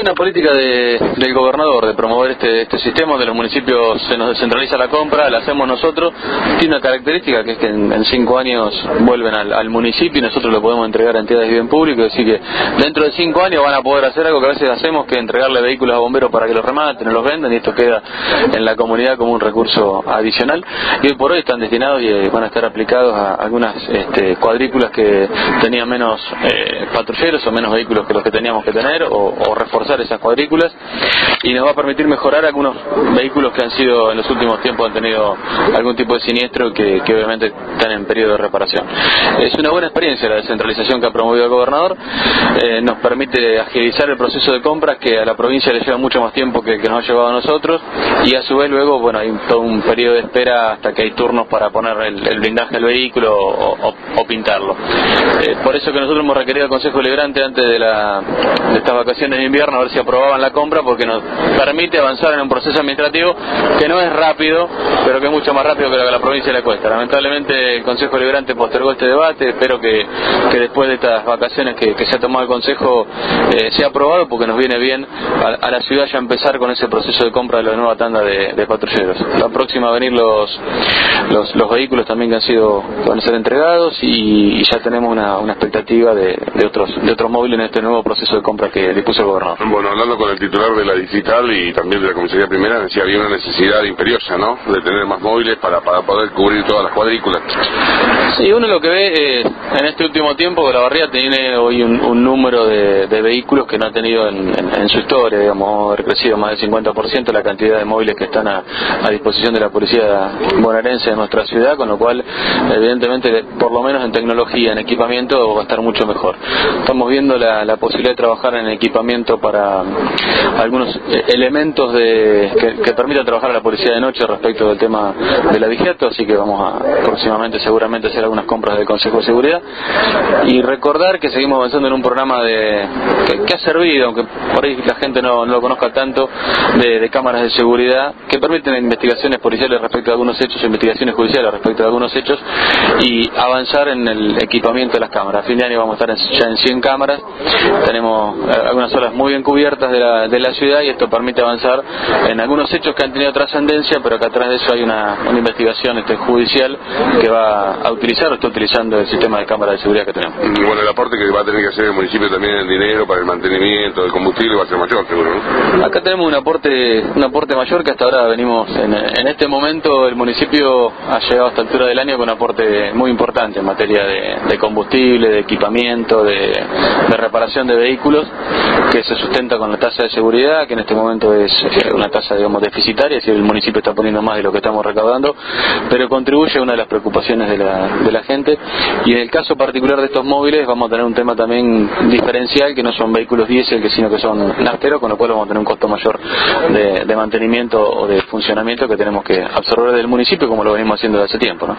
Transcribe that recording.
Una política de, del gobernador de promover este, este sistema donde los municipios se nos descentraliza la compra, la hacemos nosotros. Tiene una característica que es que en, cinco años vuelven al, municipio y nosotros lo podemos entregar a entidades de bien público. Decir, que dentro de cinco años van a poder hacer algo que a veces hacemos, que entregarle vehículos a bomberos para que los rematen o los vendan y esto queda en la comunidad como un recurso adicional. Y hoy por hoy están destinados y eh, van a estar aplicados a algunas este, cuadrículas que tenían menos eh, patrulleros o menos vehículos que los que teníamos que tener o, o reforzar esas cuadrículas y nos va a permitir mejorar algunos vehículos que han sido en los últimos tiempos han tenido algún tipo de siniestro que, que obviamente están en periodo de reparación. Es una buena experiencia la descentralización que ha promovido el gobernador, eh, nos permite agilizar el proceso de compras que a la provincia le lleva mucho más tiempo que, nos ha llevado a nosotros y a su vez luego bueno hay todo un periodo de espera hasta que hay turnos para poner el, blindaje al vehículo o pintarlo. Eh, por eso que nosotros hemos requerido al Consejo Liberante antes de, la, de estas vacaciones de invierno a ver si aprobaban la compra porque nos permite avanzar en un proceso administrativo que no es rápido, pero que es mucho más rápido que lo que la provincia le cuesta. Lamentablemente el Consejo Liberante postergó este debate, espero que, después de estas vacaciones que, se ha tomado el Consejo eh, sea aprobado porque nos viene bien a, a, la ciudad ya empezar con ese proceso de compra de la nueva tanda de, de patrulleros. La próxima a venir los, los, los, vehículos también que han sido van a ser entregados y, y ya tenemos una, una expectativa de, de, otros, de otros móviles en este nuevo proceso de compra que dispuso el gobernador. Bueno, hablando con el titular de la digital y también de la comisaría primera, decía había una necesidad imperiosa, ¿no? De tener más móviles para, para poder cubrir todas las cuadrículas. Sí, uno lo que ve eh, en este último tiempo que la barría tiene hoy un, un número de, vehículos que no ha tenido en, su historia, digamos, ha crecido más del 50% la cantidad de móviles que están a, disposición de la policía bonaerense de nuestra ciudad, con lo cual, evidentemente, por lo menos en tecnología, en equipamiento, va a estar mucho mejor. Estamos viendo la posibilidad de trabajar en equipamiento para algunos eh, elementos de, que, que, trabajar a la policía de noche respecto del tema de la vigiato, así que vamos a próximamente seguramente hacer algunas compras del Consejo de Seguridad y recordar que seguimos avanzando en un programa de que, ha servido, aunque por ahí la gente no, lo conozca tanto, de, cámaras de seguridad que permiten investigaciones policiales respecto a algunos hechos, investigaciones judiciales respecto a algunos hechos y avanzar en el equipamiento de las cámaras. A fin de año vamos a estar ya en 100 cámaras, tenemos algunas horas muy bien cubiertas de la, de la ciudad y esto permite avanzar en algunos hechos que han tenido trascendencia, pero que atrás de eso hay una, una investigación este, judicial que va a utilizar o está utilizando el sistema de cámara de seguridad que tenemos. Y bueno, el aporte que va a tener que hacer el municipio también en dinero para el mantenimiento del combustible va a ser mayor, seguro, ¿no? Acá tenemos un aporte, un aporte mayor que hasta ahora venimos, en, en este momento el municipio ha llegado a esta altura del año con un aporte muy importante en materia de, de combustible, de equipamiento, de, de reparación de vehículos, que se sustenta con la tasa de seguridad, que en este momento es una tasa, digamos, deficitaria, es decir, el municipio está poniendo más de lo que estamos recaudando, pero contribuye a una de las preocupaciones de la, de la gente. Y en el caso particular de estos móviles vamos a tener un tema también diferencial, que no son vehículos diésel, sino que son nafteros, con lo cual vamos a tener un costo mayor de, de mantenimiento o de funcionamiento que tenemos que absorber del municipio, como lo venimos haciendo desde hace tiempo. ¿no?